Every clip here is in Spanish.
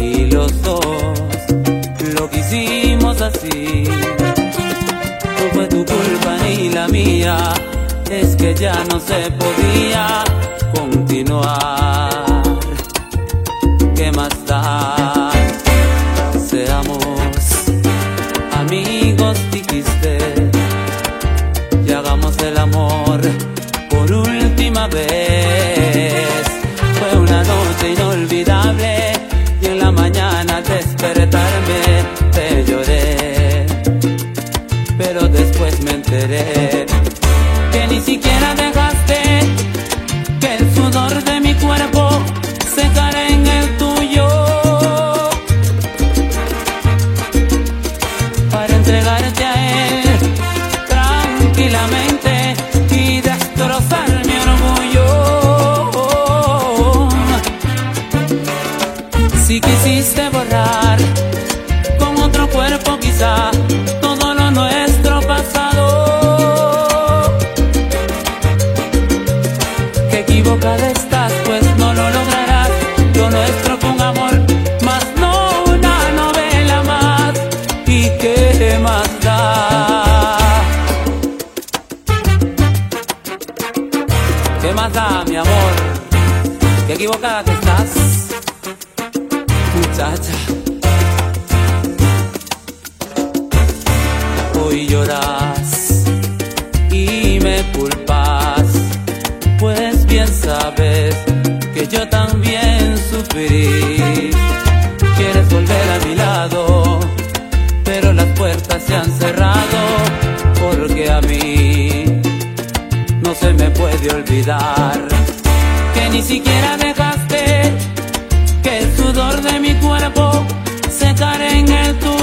y los dos lo quisimos así. No fue tu culpa ni la mía, es que ya no se podía continuar. ¿Qué más da? Seamos amigos, dijiste. ni siquiera de ¿Qué más da, mi amor? Qué equivocada que estás, muchacha. Hoy lloras y me culpas, pues bien sabes que yo también sufrí. olvidar que ni siquiera dejaste que el sudor de mi cuerpo secara en el tuyo.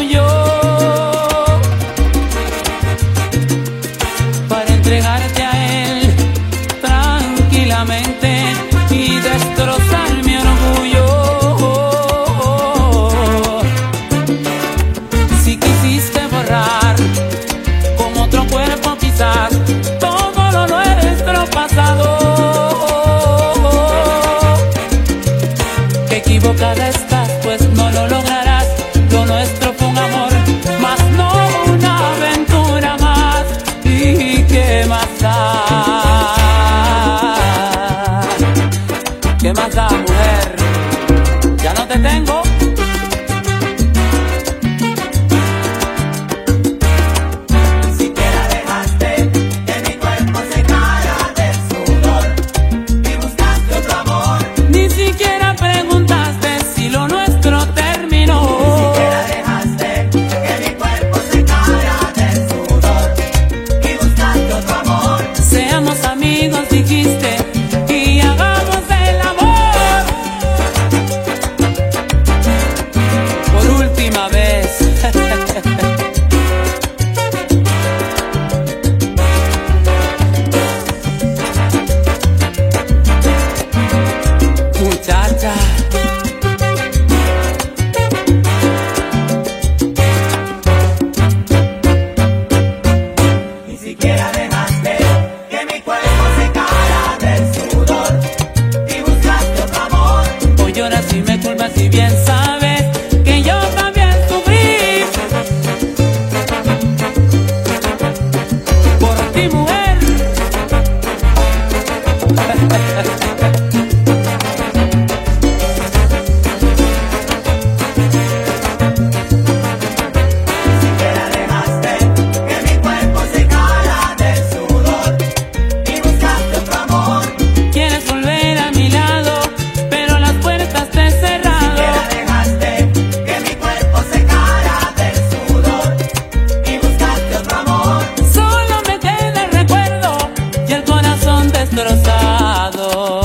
die. destrozado.